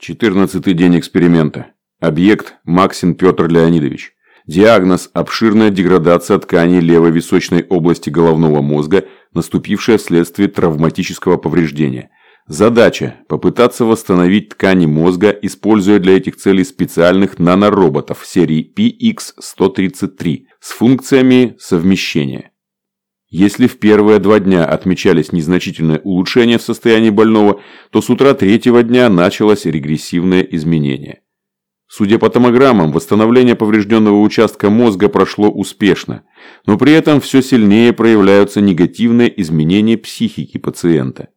Четырнадцатый день эксперимента. Объект Максин Петр Леонидович. Диагноз – обширная деградация тканей левой височной области головного мозга, наступившая вследствие травматического повреждения. Задача – попытаться восстановить ткани мозга, используя для этих целей специальных нанороботов серии PX-133 с функциями совмещения. Если в первые два дня отмечались незначительные улучшения в состоянии больного, то с утра третьего дня началось регрессивное изменение. Судя по томограммам, восстановление поврежденного участка мозга прошло успешно, но при этом все сильнее проявляются негативные изменения психики пациента.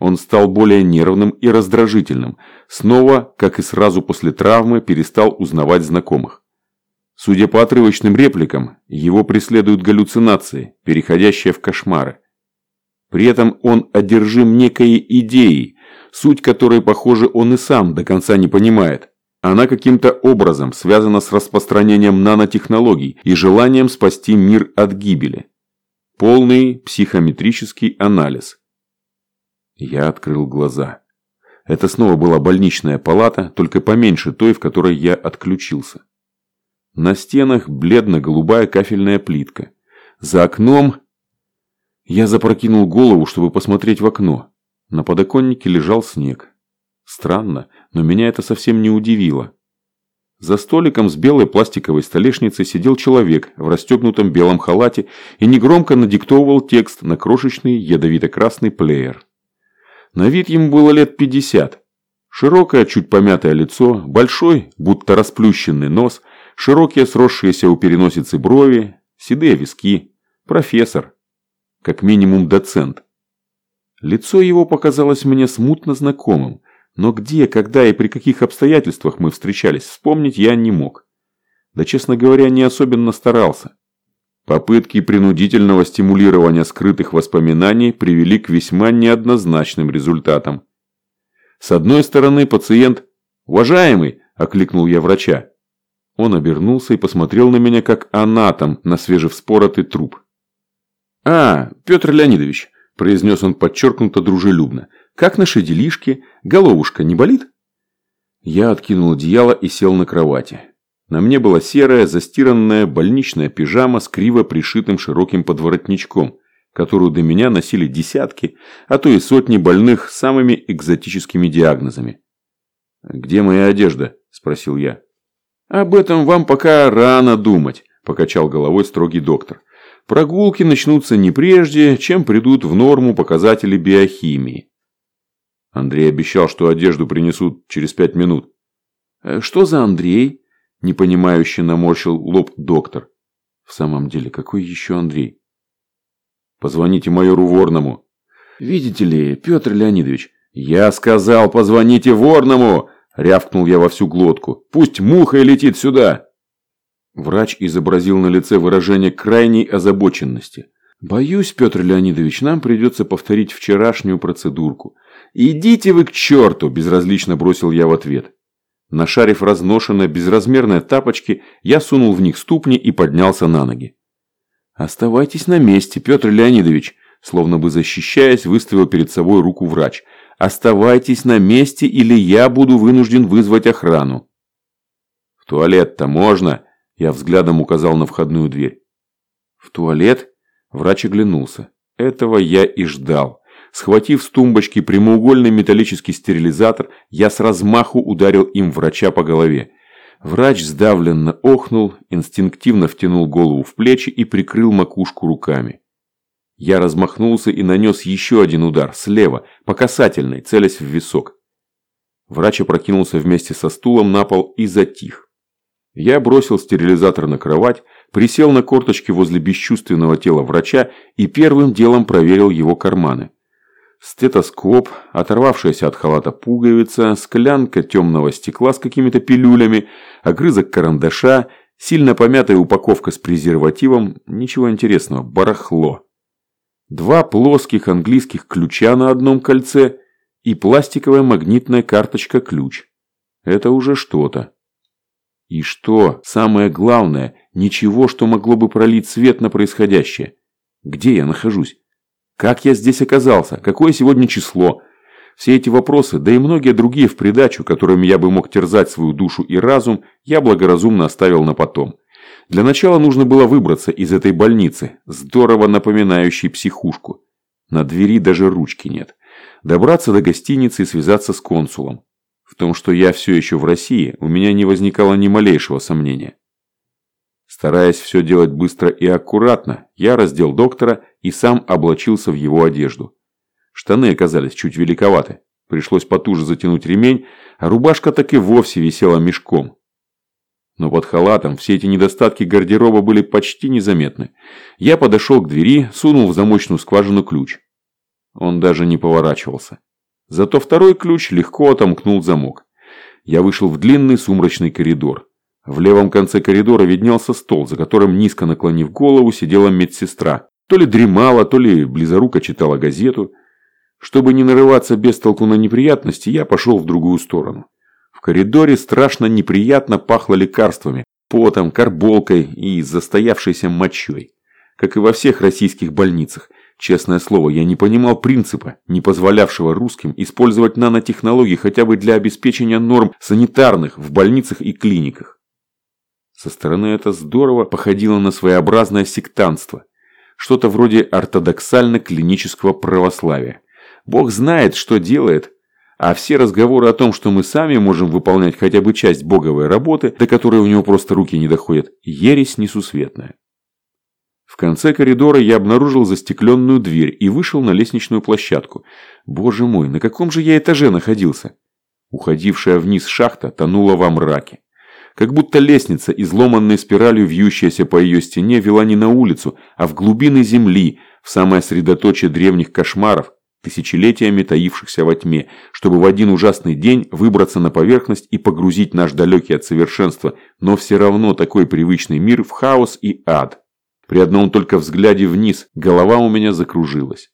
Он стал более нервным и раздражительным, снова, как и сразу после травмы, перестал узнавать знакомых. Судя по отрывочным репликам, его преследуют галлюцинации, переходящие в кошмары. При этом он одержим некой идеей, суть которой, похоже, он и сам до конца не понимает. Она каким-то образом связана с распространением нанотехнологий и желанием спасти мир от гибели. Полный психометрический анализ. Я открыл глаза. Это снова была больничная палата, только поменьше той, в которой я отключился. На стенах бледно-голубая кафельная плитка. За окном... Я запрокинул голову, чтобы посмотреть в окно. На подоконнике лежал снег. Странно, но меня это совсем не удивило. За столиком с белой пластиковой столешницей сидел человек в расстегнутом белом халате и негромко надиктовывал текст на крошечный ядовито-красный плеер. На вид ему было лет пятьдесят. Широкое, чуть помятое лицо, большой, будто расплющенный нос – широкие сросшиеся у переносицы брови, седые виски, профессор, как минимум доцент. Лицо его показалось мне смутно знакомым, но где, когда и при каких обстоятельствах мы встречались, вспомнить я не мог. Да, честно говоря, не особенно старался. Попытки принудительного стимулирования скрытых воспоминаний привели к весьма неоднозначным результатам. С одной стороны, пациент «Уважаемый!» – окликнул я врача. Он обернулся и посмотрел на меня, как анатом на свежевспоротый труп. «А, Петр Леонидович», – произнес он подчеркнуто дружелюбно, – «как наши делишки? Головушка не болит?» Я откинул одеяло и сел на кровати. На мне была серая, застиранная больничная пижама с криво пришитым широким подворотничком, которую до меня носили десятки, а то и сотни больных с самыми экзотическими диагнозами. «Где моя одежда?» – спросил я. «Об этом вам пока рано думать», – покачал головой строгий доктор. «Прогулки начнутся не прежде, чем придут в норму показатели биохимии». Андрей обещал, что одежду принесут через пять минут. «Э, «Что за Андрей?» – непонимающе наморщил лоб доктор. «В самом деле, какой еще Андрей?» «Позвоните майору Ворному». «Видите ли, Петр Леонидович...» «Я сказал, позвоните Ворному!» Рявкнул я во всю глотку. «Пусть муха летит сюда!» Врач изобразил на лице выражение крайней озабоченности. «Боюсь, Петр Леонидович, нам придется повторить вчерашнюю процедурку». «Идите вы к черту!» – безразлично бросил я в ответ. Нашарив разношенные безразмерные тапочки, я сунул в них ступни и поднялся на ноги. «Оставайтесь на месте, Петр Леонидович», словно бы защищаясь, выставил перед собой руку врач – Оставайтесь на месте, или я буду вынужден вызвать охрану. В туалет-то можно? Я взглядом указал на входную дверь. В туалет? Врач оглянулся. Этого я и ждал. Схватив с тумбочки прямоугольный металлический стерилизатор, я с размаху ударил им врача по голове. Врач сдавленно охнул, инстинктивно втянул голову в плечи и прикрыл макушку руками. Я размахнулся и нанес еще один удар, слева, по касательной, целясь в висок. Врач опрокинулся вместе со стулом на пол и затих. Я бросил стерилизатор на кровать, присел на корточки возле бесчувственного тела врача и первым делом проверил его карманы. Стетоскоп, оторвавшаяся от халата пуговица, склянка темного стекла с какими-то пилюлями, огрызок карандаша, сильно помятая упаковка с презервативом, ничего интересного, барахло два плоских английских ключа на одном кольце и пластиковая магнитная карточка-ключ. Это уже что-то. И что, самое главное, ничего, что могло бы пролить свет на происходящее. Где я нахожусь? Как я здесь оказался? Какое сегодня число? Все эти вопросы, да и многие другие в придачу, которыми я бы мог терзать свою душу и разум, я благоразумно оставил на потом. Для начала нужно было выбраться из этой больницы, здорово напоминающей психушку. На двери даже ручки нет. Добраться до гостиницы и связаться с консулом. В том, что я все еще в России, у меня не возникало ни малейшего сомнения. Стараясь все делать быстро и аккуратно, я раздел доктора и сам облачился в его одежду. Штаны оказались чуть великоваты. Пришлось потуже затянуть ремень, а рубашка так и вовсе висела мешком. Но под халатом все эти недостатки гардероба были почти незаметны. Я подошел к двери, сунул в замочную скважину ключ. Он даже не поворачивался. Зато второй ключ легко отомкнул замок. Я вышел в длинный сумрачный коридор. В левом конце коридора виднелся стол, за которым, низко наклонив голову, сидела медсестра. То ли дремала, то ли близоруко читала газету. Чтобы не нарываться без толку на неприятности, я пошел в другую сторону. Коридоре страшно неприятно пахло лекарствами, потом, карболкой и застоявшейся мочой. Как и во всех российских больницах. Честное слово, я не понимал принципа, не позволявшего русским использовать нанотехнологии хотя бы для обеспечения норм санитарных в больницах и клиниках. Со стороны это здорово походило на своеобразное сектантство. Что-то вроде ортодоксально-клинического православия. Бог знает, что делает. А все разговоры о том, что мы сами можем выполнять хотя бы часть боговой работы, до которой у него просто руки не доходят, ересь несусветная. В конце коридора я обнаружил застекленную дверь и вышел на лестничную площадку. Боже мой, на каком же я этаже находился? Уходившая вниз шахта тонула во мраке. Как будто лестница, изломанной спиралью вьющаяся по ее стене, вела не на улицу, а в глубины земли, в самое средоточие древних кошмаров, тысячелетиями таившихся во тьме, чтобы в один ужасный день выбраться на поверхность и погрузить наш далекий от совершенства, но все равно такой привычный мир в хаос и ад. При одном только взгляде вниз голова у меня закружилась.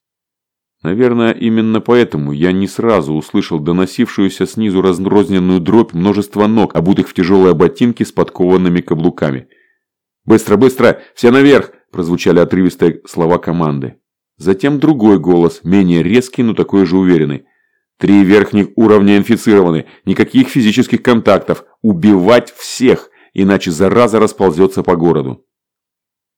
Наверное, именно поэтому я не сразу услышал доносившуюся снизу разрозненную дробь множества ног, обутых в тяжелые ботинки с подкованными каблуками. «Быстро, быстро! Все наверх!» – прозвучали отрывистые слова команды. Затем другой голос, менее резкий, но такой же уверенный. «Три верхних уровня инфицированы, никаких физических контактов, убивать всех, иначе зараза расползется по городу».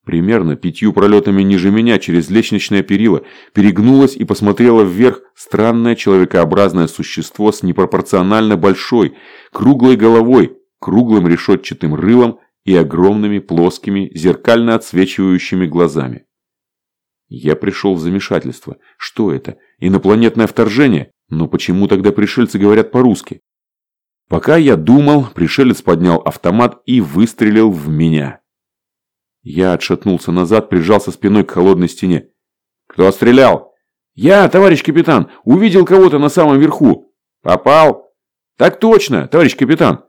Примерно пятью пролетами ниже меня через лестничное перила перегнулось и посмотрело вверх странное человекообразное существо с непропорционально большой, круглой головой, круглым решетчатым рылом и огромными плоскими, зеркально отсвечивающими глазами. Я пришел в замешательство. Что это? Инопланетное вторжение? Но почему тогда пришельцы говорят по-русски? Пока я думал, пришелец поднял автомат и выстрелил в меня. Я отшатнулся назад, прижался спиной к холодной стене. «Кто стрелял?» «Я, товарищ капитан, увидел кого-то на самом верху». «Попал?» «Так точно, товарищ капитан».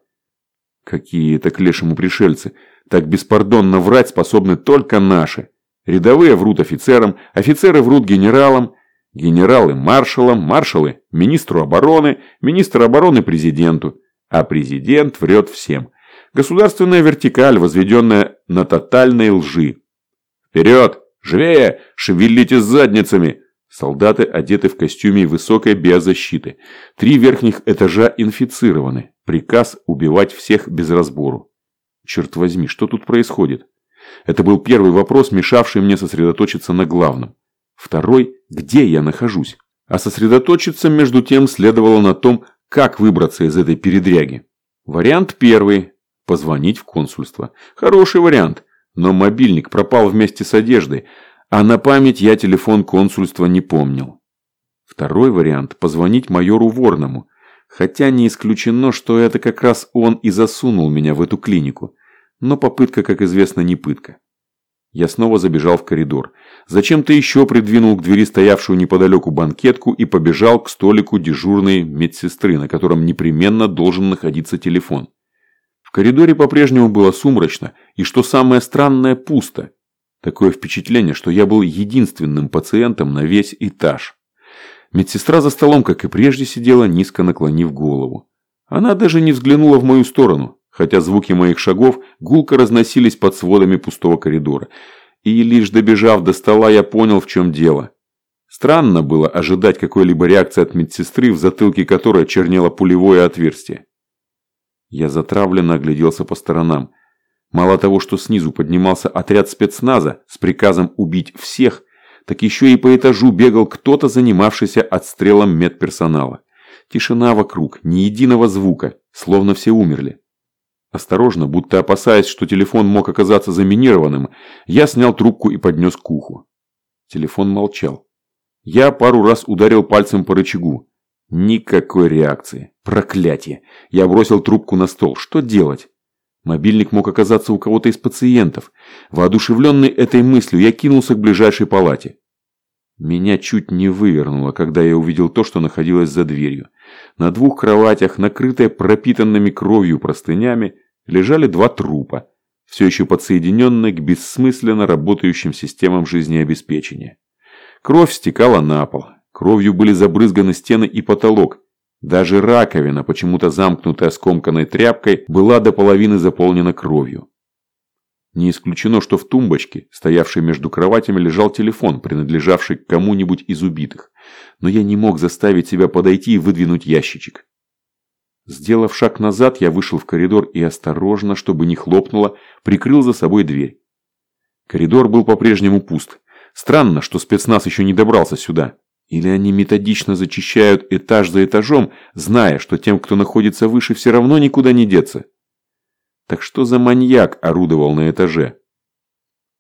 Какие это к лешему пришельцы. Так беспардонно врать способны только наши. Рядовые врут офицерам, офицеры врут генералам, генералы маршалам, маршалы министру обороны, министр обороны президенту, а президент врет всем. Государственная вертикаль, возведенная на тотальной лжи. «Вперед! Живее! Шевелите задницами!» Солдаты одеты в костюме высокой биозащиты. Три верхних этажа инфицированы. Приказ убивать всех без разбору. Черт возьми, что тут происходит? Это был первый вопрос, мешавший мне сосредоточиться на главном. Второй – где я нахожусь? А сосредоточиться между тем следовало на том, как выбраться из этой передряги. Вариант первый Позвонить в консульство. Хороший вариант, но мобильник пропал вместе с одеждой, а на память я телефон консульства не помнил. Второй вариант – позвонить майору Ворному, хотя не исключено, что это как раз он и засунул меня в эту клинику. Но попытка, как известно, не пытка. Я снова забежал в коридор. Зачем-то еще придвинул к двери стоявшую неподалеку банкетку и побежал к столику дежурной медсестры, на котором непременно должен находиться телефон. В коридоре по-прежнему было сумрачно и, что самое странное, пусто. Такое впечатление, что я был единственным пациентом на весь этаж. Медсестра за столом, как и прежде, сидела, низко наклонив голову. Она даже не взглянула в мою сторону, хотя звуки моих шагов гулко разносились под сводами пустого коридора. И лишь добежав до стола, я понял, в чем дело. Странно было ожидать какой-либо реакции от медсестры, в затылке которой чернело пулевое отверстие. Я затравленно огляделся по сторонам. Мало того, что снизу поднимался отряд спецназа с приказом убить всех, так еще и по этажу бегал кто-то, занимавшийся отстрелом медперсонала. Тишина вокруг, ни единого звука, словно все умерли. Осторожно, будто опасаясь, что телефон мог оказаться заминированным, я снял трубку и поднес к уху. Телефон молчал. Я пару раз ударил пальцем по рычагу. Никакой реакции. Проклятие. Я бросил трубку на стол. Что делать? Мобильник мог оказаться у кого-то из пациентов. Воодушевленный этой мыслью, я кинулся к ближайшей палате. Меня чуть не вывернуло, когда я увидел то, что находилось за дверью. На двух кроватях, накрытые пропитанными кровью простынями, лежали два трупа, все еще подсоединенные к бессмысленно работающим системам жизнеобеспечения. Кровь стекала на пол, кровью были забрызганы стены и потолок. Даже раковина, почему-то замкнутая скомканной тряпкой, была до половины заполнена кровью. Не исключено, что в тумбочке, стоявшей между кроватями, лежал телефон, принадлежавший кому-нибудь из убитых. Но я не мог заставить себя подойти и выдвинуть ящичек. Сделав шаг назад, я вышел в коридор и осторожно, чтобы не хлопнуло, прикрыл за собой дверь. Коридор был по-прежнему пуст. Странно, что спецназ еще не добрался сюда. Или они методично зачищают этаж за этажом, зная, что тем, кто находится выше, все равно никуда не деться. Так что за маньяк орудовал на этаже?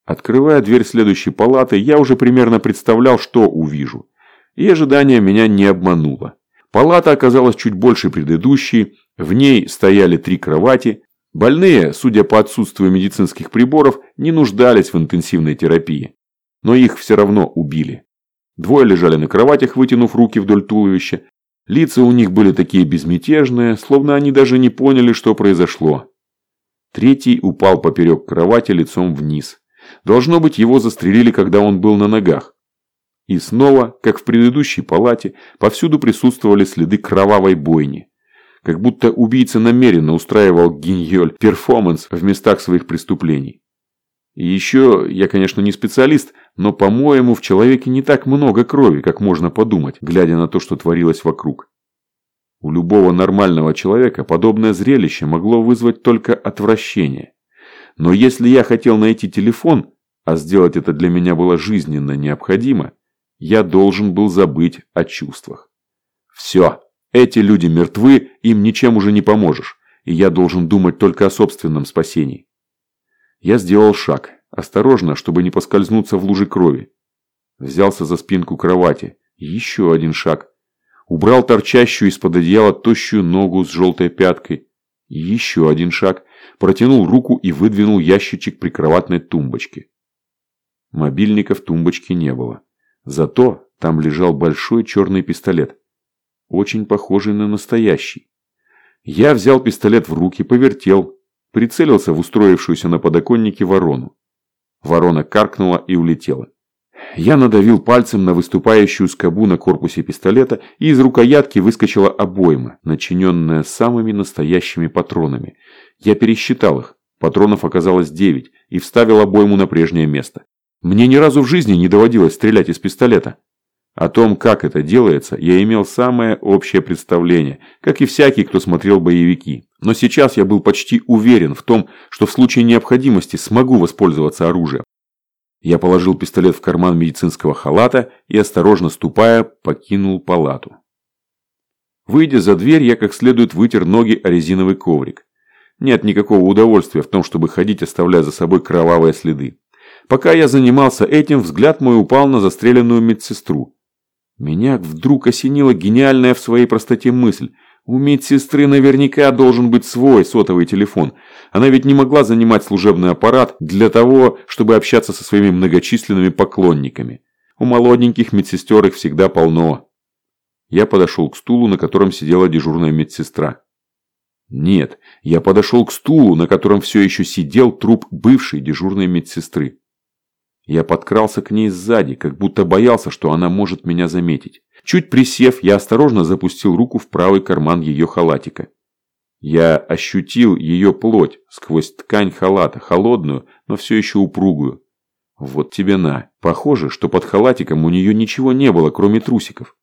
Открывая дверь следующей палаты, я уже примерно представлял, что увижу. И ожидание меня не обмануло. Палата оказалась чуть больше предыдущей, в ней стояли три кровати. Больные, судя по отсутствию медицинских приборов, не нуждались в интенсивной терапии. Но их все равно убили. Двое лежали на кроватях, вытянув руки вдоль туловища. Лица у них были такие безмятежные, словно они даже не поняли, что произошло. Третий упал поперек кровати лицом вниз. Должно быть, его застрелили, когда он был на ногах. И снова, как в предыдущей палате, повсюду присутствовали следы кровавой бойни. Как будто убийца намеренно устраивал гиньоль перформанс в местах своих преступлений. И еще, я, конечно, не специалист, но, по-моему, в человеке не так много крови, как можно подумать, глядя на то, что творилось вокруг. У любого нормального человека подобное зрелище могло вызвать только отвращение. Но если я хотел найти телефон, а сделать это для меня было жизненно необходимо, я должен был забыть о чувствах. Все, эти люди мертвы, им ничем уже не поможешь, и я должен думать только о собственном спасении. Я сделал шаг, осторожно, чтобы не поскользнуться в луже крови. Взялся за спинку кровати. Еще один шаг. Убрал торчащую из-под одеяла тощую ногу с желтой пяткой. Еще один шаг. Протянул руку и выдвинул ящичек прикроватной тумбочки. Мобильника в тумбочке не было. Зато там лежал большой черный пистолет. Очень похожий на настоящий. Я взял пистолет в руки, повертел, прицелился в устроившуюся на подоконнике ворону. Ворона каркнула и улетела. Я надавил пальцем на выступающую скобу на корпусе пистолета, и из рукоятки выскочила обойма, начиненная самыми настоящими патронами. Я пересчитал их. Патронов оказалось девять, и вставил обойму на прежнее место. Мне ни разу в жизни не доводилось стрелять из пистолета. О том, как это делается, я имел самое общее представление, как и всякий, кто смотрел боевики. Но сейчас я был почти уверен в том, что в случае необходимости смогу воспользоваться оружием. Я положил пистолет в карман медицинского халата и, осторожно ступая, покинул палату. Выйдя за дверь, я как следует вытер ноги о резиновый коврик. Нет никакого удовольствия в том, чтобы ходить, оставляя за собой кровавые следы. Пока я занимался этим, взгляд мой упал на застреленную медсестру. Меня вдруг осенила гениальная в своей простоте мысль. У медсестры наверняка должен быть свой сотовый телефон. Она ведь не могла занимать служебный аппарат для того, чтобы общаться со своими многочисленными поклонниками. У молоденьких медсестер их всегда полно. Я подошел к стулу, на котором сидела дежурная медсестра. Нет, я подошел к стулу, на котором все еще сидел труп бывшей дежурной медсестры. Я подкрался к ней сзади, как будто боялся, что она может меня заметить. Чуть присев, я осторожно запустил руку в правый карман ее халатика. Я ощутил ее плоть сквозь ткань халата, холодную, но все еще упругую. Вот тебе на. Похоже, что под халатиком у нее ничего не было, кроме трусиков.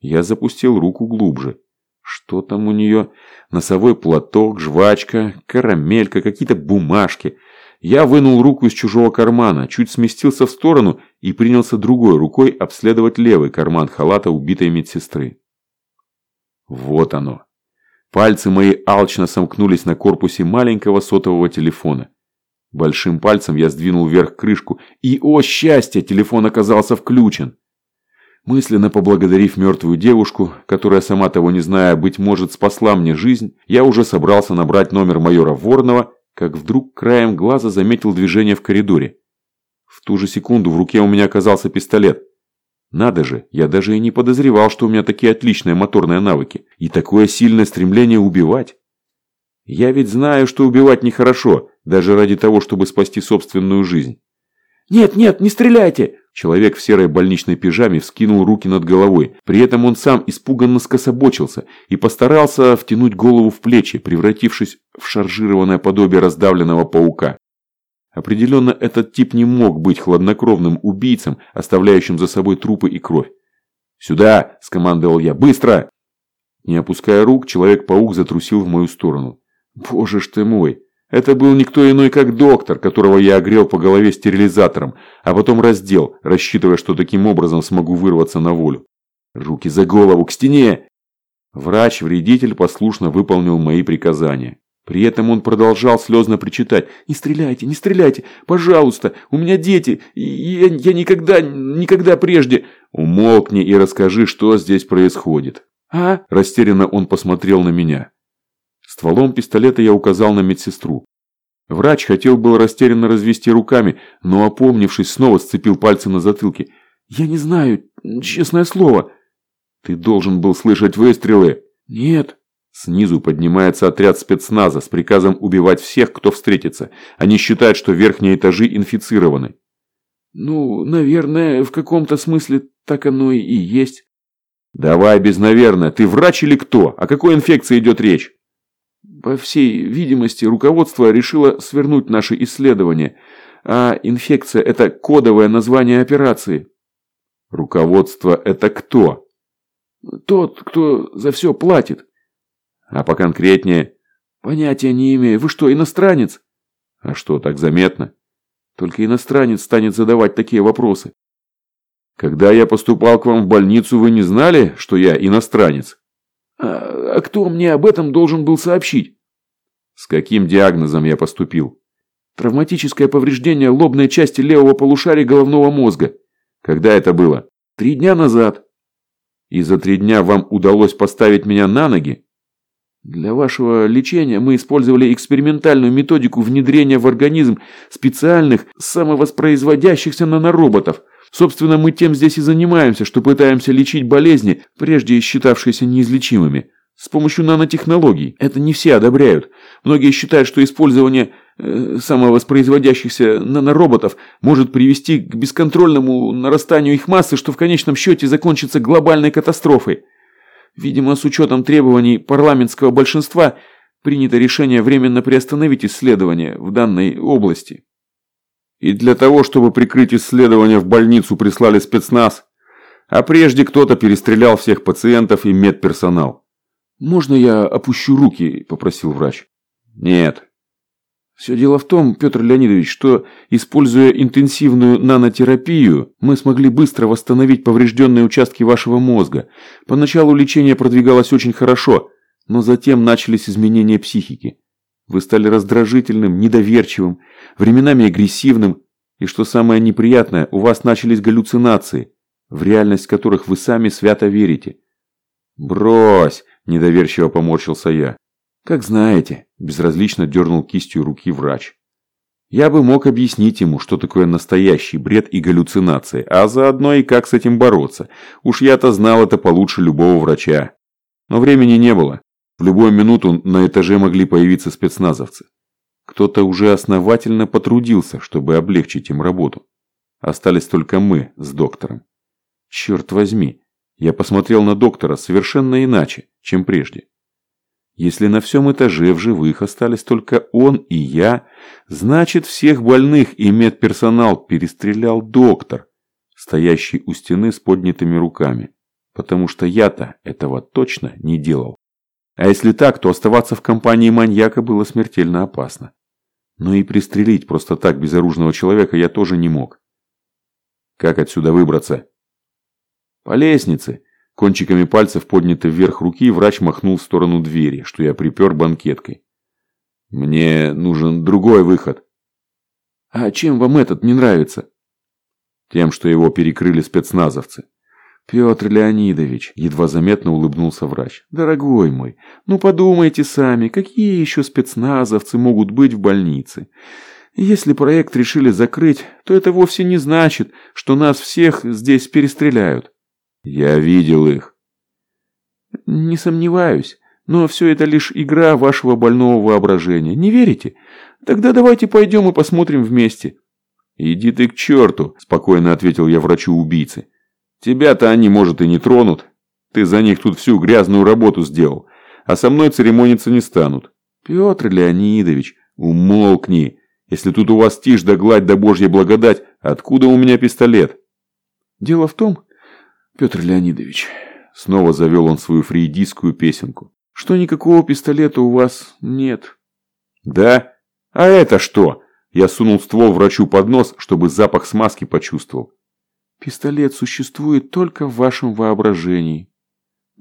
Я запустил руку глубже. Что там у нее? Носовой платок, жвачка, карамелька, какие-то бумажки. Я вынул руку из чужого кармана, чуть сместился в сторону и принялся другой рукой обследовать левый карман халата убитой медсестры. Вот оно. Пальцы мои алчно сомкнулись на корпусе маленького сотового телефона. Большим пальцем я сдвинул вверх крышку, и, о счастье, телефон оказался включен. Мысленно поблагодарив мертвую девушку, которая, сама того не зная, быть может, спасла мне жизнь, я уже собрался набрать номер майора Ворнова, как вдруг краем глаза заметил движение в коридоре. В ту же секунду в руке у меня оказался пистолет. Надо же, я даже и не подозревал, что у меня такие отличные моторные навыки и такое сильное стремление убивать. Я ведь знаю, что убивать нехорошо, даже ради того, чтобы спасти собственную жизнь. «Нет, нет, не стреляйте!» Человек в серой больничной пижаме вскинул руки над головой. При этом он сам испуганно скособочился и постарался втянуть голову в плечи, превратившись в шаржированное подобие раздавленного паука. Определенно, этот тип не мог быть хладнокровным убийцем, оставляющим за собой трупы и кровь. «Сюда!» – скомандовал я. «Быстро!» Не опуская рук, Человек-паук затрусил в мою сторону. «Боже ж ты мой! Это был никто иной, как доктор, которого я огрел по голове стерилизатором, а потом раздел, рассчитывая, что таким образом смогу вырваться на волю. Руки за голову, к стене! Врач-вредитель послушно выполнил мои приказания. При этом он продолжал слезно причитать. «Не стреляйте, не стреляйте! Пожалуйста! У меня дети! Я, я никогда, никогда прежде...» «Умолкни и расскажи, что здесь происходит!» «А?» Растерянно он посмотрел на меня. Стволом пистолета я указал на медсестру. Врач хотел было растерянно развести руками, но, опомнившись, снова сцепил пальцы на затылке. «Я не знаю, честное слово». «Ты должен был слышать выстрелы». «Нет». Снизу поднимается отряд спецназа с приказом убивать всех, кто встретится. Они считают, что верхние этажи инфицированы. «Ну, наверное, в каком-то смысле так оно и есть». «Давай без «наверное». Ты врач или кто? О какой инфекции идет речь?» По всей видимости, руководство решило свернуть наши исследования, а инфекция – это кодовое название операции. Руководство – это кто? Тот, кто за все платит. А поконкретнее? Понятия не имею. Вы что, иностранец? А что, так заметно? Только иностранец станет задавать такие вопросы. Когда я поступал к вам в больницу, вы не знали, что я иностранец? А, а кто мне об этом должен был сообщить? С каким диагнозом я поступил? Травматическое повреждение лобной части левого полушария головного мозга. Когда это было? Три дня назад. И за три дня вам удалось поставить меня на ноги? Для вашего лечения мы использовали экспериментальную методику внедрения в организм специальных самовоспроизводящихся нанороботов. Собственно, мы тем здесь и занимаемся, что пытаемся лечить болезни, прежде считавшиеся неизлечимыми. С помощью нанотехнологий. Это не все одобряют. Многие считают, что использование э, самовоспроизводящихся нанороботов может привести к бесконтрольному нарастанию их массы, что в конечном счете закончится глобальной катастрофой. Видимо, с учетом требований парламентского большинства принято решение временно приостановить исследования в данной области. И для того, чтобы прикрыть исследования в больницу, прислали спецназ. А прежде кто-то перестрелял всех пациентов и медперсонал. «Можно я опущу руки?» – попросил врач. «Нет». «Все дело в том, Петр Леонидович, что, используя интенсивную нанотерапию, мы смогли быстро восстановить поврежденные участки вашего мозга. Поначалу лечение продвигалось очень хорошо, но затем начались изменения психики. Вы стали раздражительным, недоверчивым, временами агрессивным, и что самое неприятное, у вас начались галлюцинации, в реальность которых вы сами свято верите». «Брось!» Недоверчиво поморщился я. «Как знаете», – безразлично дернул кистью руки врач. Я бы мог объяснить ему, что такое настоящий бред и галлюцинации, а заодно и как с этим бороться. Уж я-то знал это получше любого врача. Но времени не было. В любую минуту на этаже могли появиться спецназовцы. Кто-то уже основательно потрудился, чтобы облегчить им работу. Остались только мы с доктором. Черт возьми, я посмотрел на доктора совершенно иначе, чем прежде. Если на всем этаже в живых остались только он и я, значит всех больных и медперсонал перестрелял доктор, стоящий у стены с поднятыми руками. Потому что я-то этого точно не делал. А если так, то оставаться в компании маньяка было смертельно опасно. Но и пристрелить просто так безоружного человека я тоже не мог. Как отсюда выбраться? По лестнице. Кончиками пальцев подняты вверх руки, врач махнул в сторону двери, что я припер банкеткой. Мне нужен другой выход. А чем вам этот не нравится? Тем, что его перекрыли спецназовцы. Петр Леонидович, едва заметно улыбнулся врач. Дорогой мой, ну подумайте сами, какие еще спецназовцы могут быть в больнице? Если проект решили закрыть, то это вовсе не значит, что нас всех здесь перестреляют. Я видел их. Не сомневаюсь, но все это лишь игра вашего больного воображения. Не верите? Тогда давайте пойдем и посмотрим вместе. Иди ты к черту, спокойно ответил я врачу-убийце. Тебя-то они, может, и не тронут. Ты за них тут всю грязную работу сделал. А со мной церемониться не станут. Петр Леонидович, умолкни. Если тут у вас тишь да гладь да божья благодать, откуда у меня пистолет? Дело в том, Петр Леонидович, снова завел он свою фрейдистскую песенку, что никакого пистолета у вас нет. Да? А это что? Я сунул ствол врачу под нос, чтобы запах смазки почувствовал. Пистолет существует только в вашем воображении.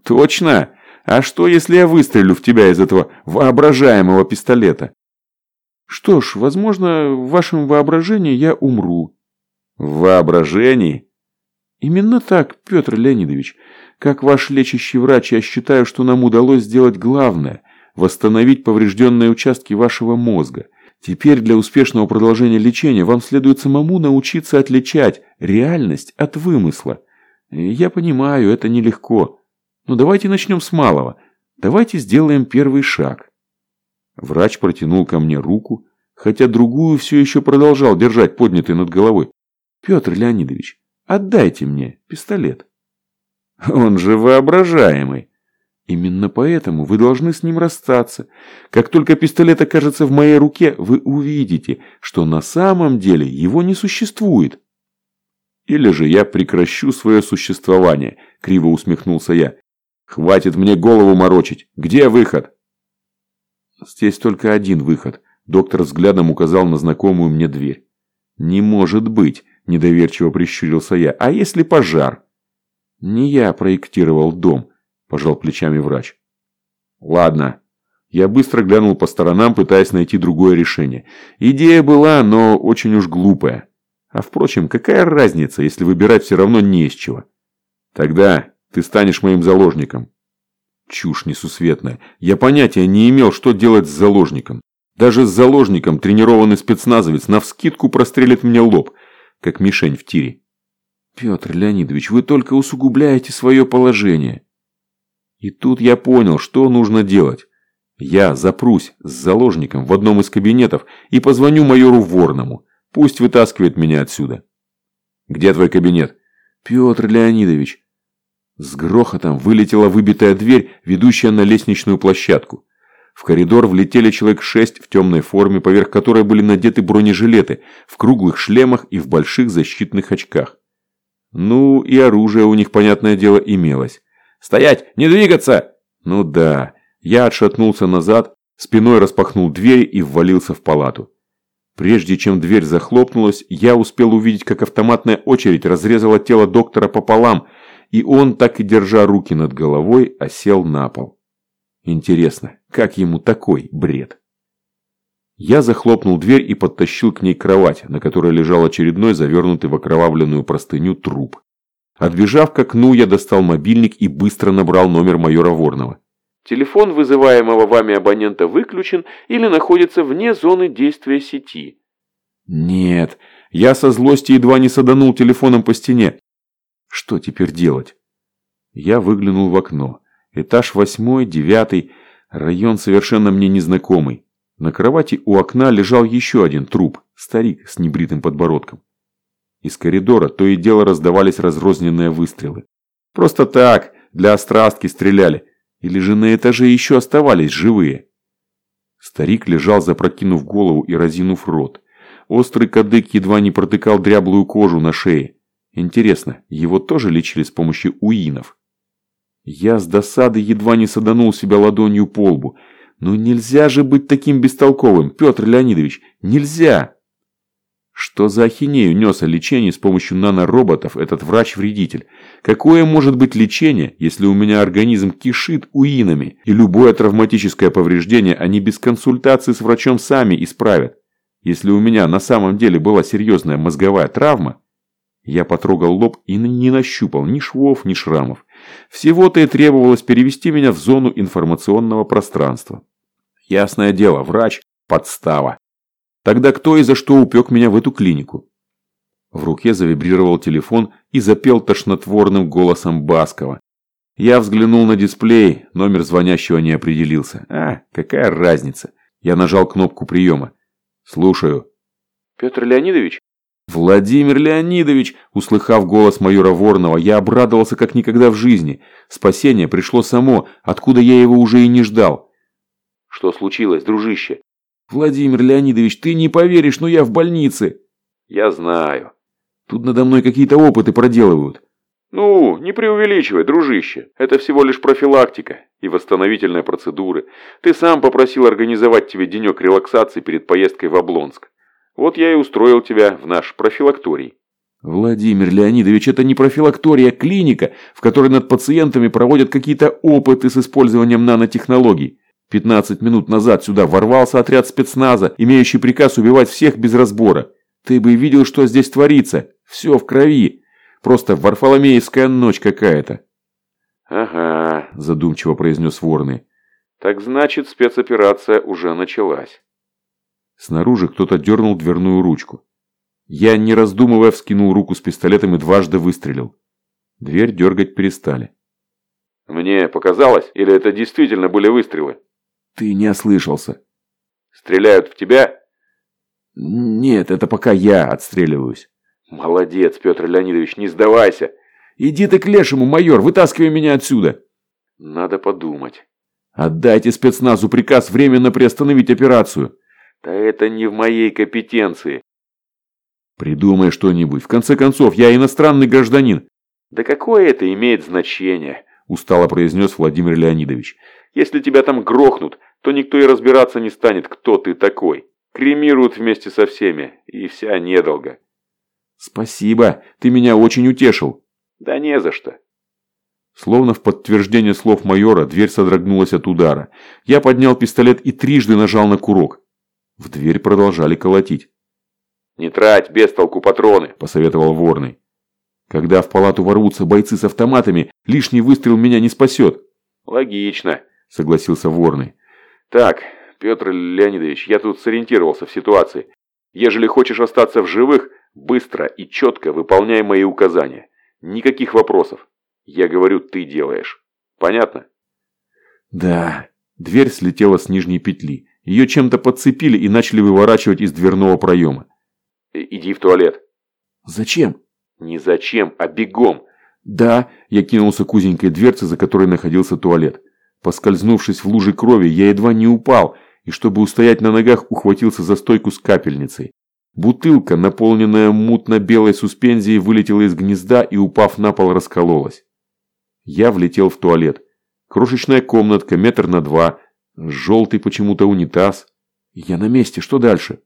Точно? А что, если я выстрелю в тебя из этого воображаемого пистолета? Что ж, возможно, в вашем воображении я умру. В воображении? Именно так, Петр Леонидович. Как ваш лечащий врач, я считаю, что нам удалось сделать главное – восстановить поврежденные участки вашего мозга. Теперь для успешного продолжения лечения вам следует самому научиться отличать реальность от вымысла. Я понимаю, это нелегко. Но давайте начнем с малого. Давайте сделаем первый шаг. Врач протянул ко мне руку, хотя другую все еще продолжал держать поднятой над головой. Петр Леонидович, отдайте мне пистолет. Он же воображаемый. Именно поэтому вы должны с ним расстаться. Как только пистолет окажется в моей руке, вы увидите, что на самом деле его не существует. Или же я прекращу свое существование, криво усмехнулся я. Хватит мне голову морочить. Где выход? Здесь только один выход. Доктор взглядом указал на знакомую мне дверь. Не может быть, недоверчиво прищурился я. А если пожар? Не я проектировал дом пожал плечами врач. Ладно. Я быстро глянул по сторонам, пытаясь найти другое решение. Идея была, но очень уж глупая. А впрочем, какая разница, если выбирать все равно не из чего? Тогда ты станешь моим заложником. Чушь несусветная. Я понятия не имел, что делать с заложником. Даже с заложником тренированный спецназовец навскидку прострелит мне лоб, как мишень в тире. Петр Леонидович, вы только усугубляете свое положение. И тут я понял, что нужно делать. Я запрусь с заложником в одном из кабинетов и позвоню майору Ворному. Пусть вытаскивает меня отсюда. Где твой кабинет? Петр Леонидович. С грохотом вылетела выбитая дверь, ведущая на лестничную площадку. В коридор влетели человек шесть в темной форме, поверх которой были надеты бронежилеты, в круглых шлемах и в больших защитных очках. Ну, и оружие у них, понятное дело, имелось. «Стоять! Не двигаться!» Ну да, я отшатнулся назад, спиной распахнул дверь и ввалился в палату. Прежде чем дверь захлопнулась, я успел увидеть, как автоматная очередь разрезала тело доктора пополам, и он, так и держа руки над головой, осел на пол. Интересно, как ему такой бред? Я захлопнул дверь и подтащил к ней кровать, на которой лежал очередной завернутый в окровавленную простыню труп. Отбежав к окну, я достал мобильник и быстро набрал номер майора Ворнова. Телефон вызываемого вами абонента выключен или находится вне зоны действия сети. Нет, я со злости едва не саданул телефоном по стене. Что теперь делать? Я выглянул в окно. Этаж восьмой, девятый, район совершенно мне незнакомый. На кровати у окна лежал еще один труп, старик с небритым подбородком. Из коридора то и дело раздавались разрозненные выстрелы. Просто так, для острастки стреляли. Или же на этаже еще оставались живые? Старик лежал, запрокинув голову и разинув рот. Острый кадык едва не протыкал дряблую кожу на шее. Интересно, его тоже лечили с помощью уинов? Я с досады едва не саданул себя ладонью по лбу. Ну нельзя же быть таким бестолковым, Петр Леонидович, нельзя! Что за ахинею нес о лечении с помощью нанороботов этот врач-вредитель? Какое может быть лечение, если у меня организм кишит уинами, и любое травматическое повреждение они без консультации с врачом сами исправят? Если у меня на самом деле была серьезная мозговая травма, я потрогал лоб и не нащупал ни швов, ни шрамов. Всего-то и требовалось перевести меня в зону информационного пространства. Ясное дело, врач – подстава. Тогда кто и за что упек меня в эту клинику? В руке завибрировал телефон и запел тошнотворным голосом Баскова. Я взглянул на дисплей, номер звонящего не определился. А, какая разница? Я нажал кнопку приема. Слушаю. Петр Леонидович? Владимир Леонидович, услыхав голос майора Ворнова, я обрадовался как никогда в жизни. Спасение пришло само, откуда я его уже и не ждал. Что случилось, дружище? «Владимир Леонидович, ты не поверишь, но я в больнице!» «Я знаю». «Тут надо мной какие-то опыты проделывают». «Ну, не преувеличивай, дружище. Это всего лишь профилактика и восстановительные процедуры. Ты сам попросил организовать тебе денек релаксации перед поездкой в Облонск. Вот я и устроил тебя в наш профилакторий». «Владимир Леонидович, это не профилактория, а клиника, в которой над пациентами проводят какие-то опыты с использованием нанотехнологий. 15 минут назад сюда ворвался отряд спецназа, имеющий приказ убивать всех без разбора. Ты бы видел, что здесь творится. Все в крови. Просто варфоломеевская ночь какая-то. «Ага», – задумчиво произнес Ворный. «Так значит, спецоперация уже началась». Снаружи кто-то дернул дверную ручку. Я, не раздумывая, вскинул руку с пистолетом и дважды выстрелил. Дверь дергать перестали. «Мне показалось, или это действительно были выстрелы?» «Ты не ослышался». «Стреляют в тебя?» «Нет, это пока я отстреливаюсь». «Молодец, Петр Леонидович, не сдавайся». «Иди ты к лешему, майор, вытаскивай меня отсюда». «Надо подумать». «Отдайте спецназу приказ временно приостановить операцию». «Да это не в моей компетенции». «Придумай что-нибудь. В конце концов, я иностранный гражданин». «Да какое это имеет значение?» – устало произнес Владимир Леонидович. Если тебя там грохнут, то никто и разбираться не станет, кто ты такой. Кремируют вместе со всеми, и вся недолго. Спасибо, ты меня очень утешил. Да не за что. Словно в подтверждение слов майора, дверь содрогнулась от удара. Я поднял пистолет и трижды нажал на курок. В дверь продолжали колотить. «Не трать без толку патроны», – посоветовал Ворный. «Когда в палату ворвутся бойцы с автоматами, лишний выстрел меня не спасет». «Логично согласился Ворный. «Так, Петр Леонидович, я тут сориентировался в ситуации. Ежели хочешь остаться в живых, быстро и четко выполняй мои указания. Никаких вопросов. Я говорю, ты делаешь. Понятно?» «Да». Дверь слетела с нижней петли. Ее чем-то подцепили и начали выворачивать из дверного проема. «Иди в туалет». «Зачем?» «Не зачем, а бегом». «Да», я кинулся к узенькой дверце, за которой находился туалет. Поскользнувшись в луже крови, я едва не упал и, чтобы устоять на ногах, ухватился за стойку с капельницей. Бутылка, наполненная мутно-белой суспензией, вылетела из гнезда и, упав на пол, раскололась. Я влетел в туалет. Крошечная комнатка, метр на два, желтый почему-то унитаз. Я на месте, что дальше?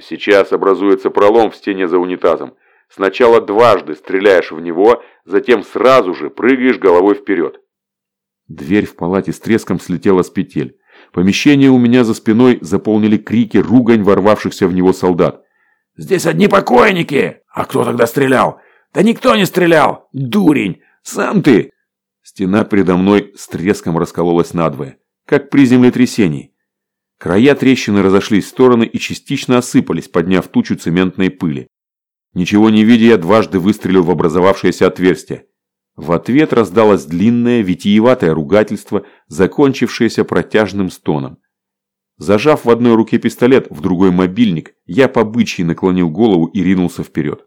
Сейчас образуется пролом в стене за унитазом. Сначала дважды стреляешь в него, затем сразу же прыгаешь головой вперед. Дверь в палате с треском слетела с петель. Помещение у меня за спиной заполнили крики, ругань ворвавшихся в него солдат. «Здесь одни покойники! А кто тогда стрелял? Да никто не стрелял! Дурень! Сам ты!» Стена передо мной с треском раскололась надвое, как при землетрясении. Края трещины разошлись в стороны и частично осыпались, подняв тучу цементной пыли. Ничего не видя, я дважды выстрелил в образовавшееся отверстие. В ответ раздалось длинное, витиеватое ругательство, закончившееся протяжным стоном. Зажав в одной руке пистолет, в другой мобильник, я по бычьи наклонил голову и ринулся вперед.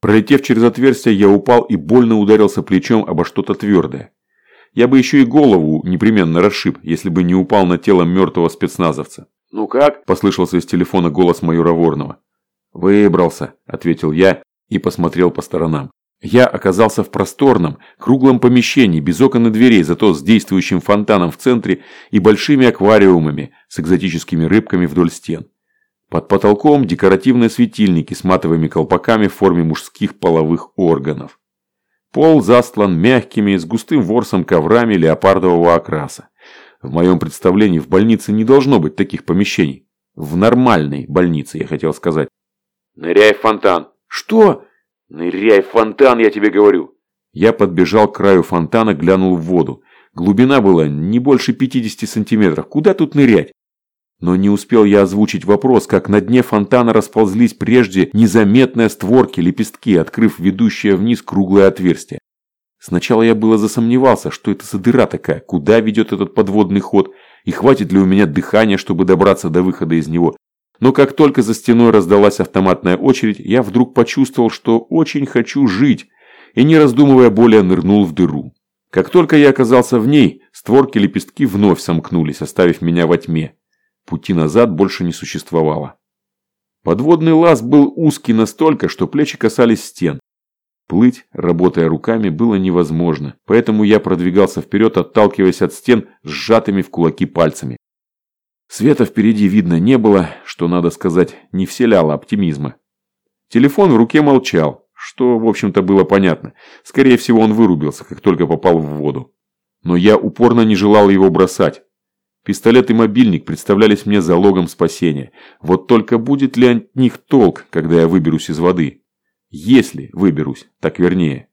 Пролетев через отверстие, я упал и больно ударился плечом обо что-то твердое. Я бы еще и голову непременно расшиб, если бы не упал на тело мертвого спецназовца. «Ну как?» – послышался из телефона голос майора Ворнова. «Выбрался», – ответил я и посмотрел по сторонам. Я оказался в просторном, круглом помещении, без окон и дверей, зато с действующим фонтаном в центре и большими аквариумами с экзотическими рыбками вдоль стен. Под потолком декоративные светильники с матовыми колпаками в форме мужских половых органов. Пол застлан мягкими, с густым ворсом коврами леопардового окраса. В моем представлении в больнице не должно быть таких помещений. В нормальной больнице, я хотел сказать. «Ныряй в фонтан». «Что?» «Ныряй в фонтан, я тебе говорю!» Я подбежал к краю фонтана, глянул в воду. Глубина была не больше 50 сантиметров. Куда тут нырять? Но не успел я озвучить вопрос, как на дне фонтана расползлись прежде незаметные створки, лепестки, открыв ведущее вниз круглое отверстие. Сначала я было засомневался, что это за дыра такая, куда ведет этот подводный ход, и хватит ли у меня дыхания, чтобы добраться до выхода из него. Но как только за стеной раздалась автоматная очередь, я вдруг почувствовал, что очень хочу жить, и не раздумывая более нырнул в дыру. Как только я оказался в ней, створки лепестки вновь сомкнулись, оставив меня во тьме. Пути назад больше не существовало. Подводный лаз был узкий настолько, что плечи касались стен. Плыть, работая руками, было невозможно, поэтому я продвигался вперед, отталкиваясь от стен сжатыми в кулаки пальцами. Света впереди видно не было, что, надо сказать, не вселяло оптимизма. Телефон в руке молчал, что, в общем-то, было понятно. Скорее всего, он вырубился, как только попал в воду. Но я упорно не желал его бросать. Пистолет и мобильник представлялись мне залогом спасения. Вот только будет ли от них толк, когда я выберусь из воды? Если выберусь, так вернее.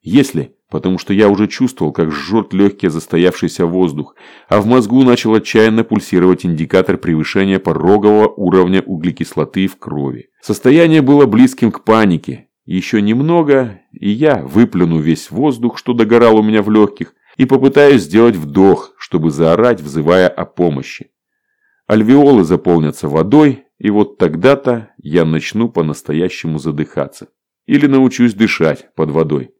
Если потому что я уже чувствовал, как жжет легкий застоявшийся воздух, а в мозгу начал отчаянно пульсировать индикатор превышения порогового уровня углекислоты в крови. Состояние было близким к панике. Еще немного, и я выплюну весь воздух, что догорал у меня в легких, и попытаюсь сделать вдох, чтобы заорать, взывая о помощи. Альвеолы заполнятся водой, и вот тогда-то я начну по-настоящему задыхаться. Или научусь дышать под водой.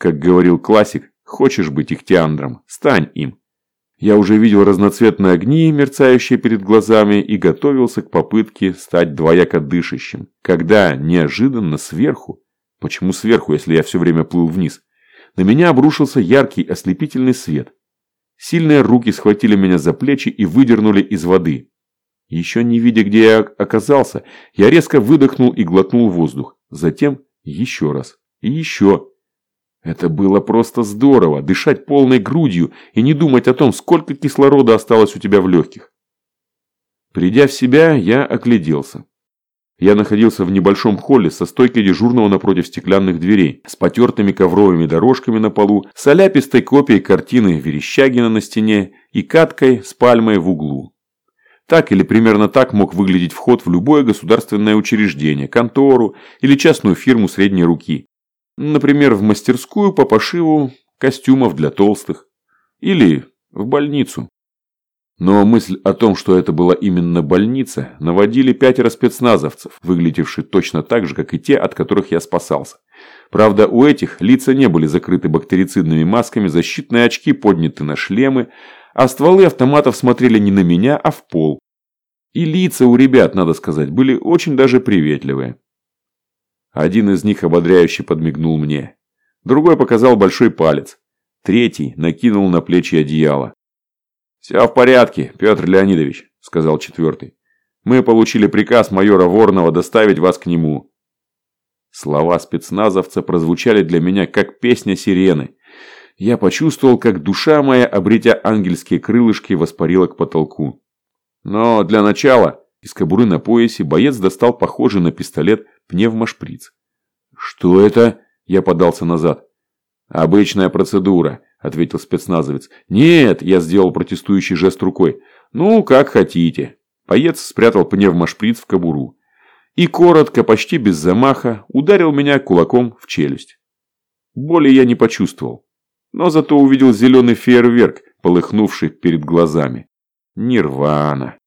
Как говорил классик, хочешь быть ихтиандром, стань им. Я уже видел разноцветные огни, мерцающие перед глазами, и готовился к попытке стать двояко дышащим, когда неожиданно сверху, почему сверху, если я все время плыл вниз, на меня обрушился яркий ослепительный свет. Сильные руки схватили меня за плечи и выдернули из воды. Еще не видя, где я оказался, я резко выдохнул и глотнул воздух. Затем еще раз. И еще. Это было просто здорово, дышать полной грудью и не думать о том, сколько кислорода осталось у тебя в легких. Придя в себя, я огляделся. Я находился в небольшом холле со стойкой дежурного напротив стеклянных дверей, с потертыми ковровыми дорожками на полу, с оляпистой копией картины Верещагина на стене и каткой с пальмой в углу. Так или примерно так мог выглядеть вход в любое государственное учреждение, контору или частную фирму средней руки. Например, в мастерскую по пошиву костюмов для толстых. Или в больницу. Но мысль о том, что это была именно больница, наводили пятеро спецназовцев, выглядевших точно так же, как и те, от которых я спасался. Правда, у этих лица не были закрыты бактерицидными масками, защитные очки подняты на шлемы, а стволы автоматов смотрели не на меня, а в пол. И лица у ребят, надо сказать, были очень даже приветливые. Один из них ободряюще подмигнул мне. Другой показал большой палец. Третий накинул на плечи одеяло. «Все в порядке, Петр Леонидович», – сказал четвертый. «Мы получили приказ майора Ворнова доставить вас к нему». Слова спецназовца прозвучали для меня, как песня сирены. Я почувствовал, как душа моя, обретя ангельские крылышки, воспарила к потолку. Но для начала из кобуры на поясе боец достал похожий на пистолет пневмошприц. «Что это?» – я подался назад. «Обычная процедура», – ответил спецназовец. «Нет», – я сделал протестующий жест рукой. «Ну, как хотите». Боец спрятал пневмошприц в кобуру. И коротко, почти без замаха, ударил меня кулаком в челюсть. Боли я не почувствовал. Но зато увидел зеленый фейерверк, полыхнувший перед глазами. Нирвана.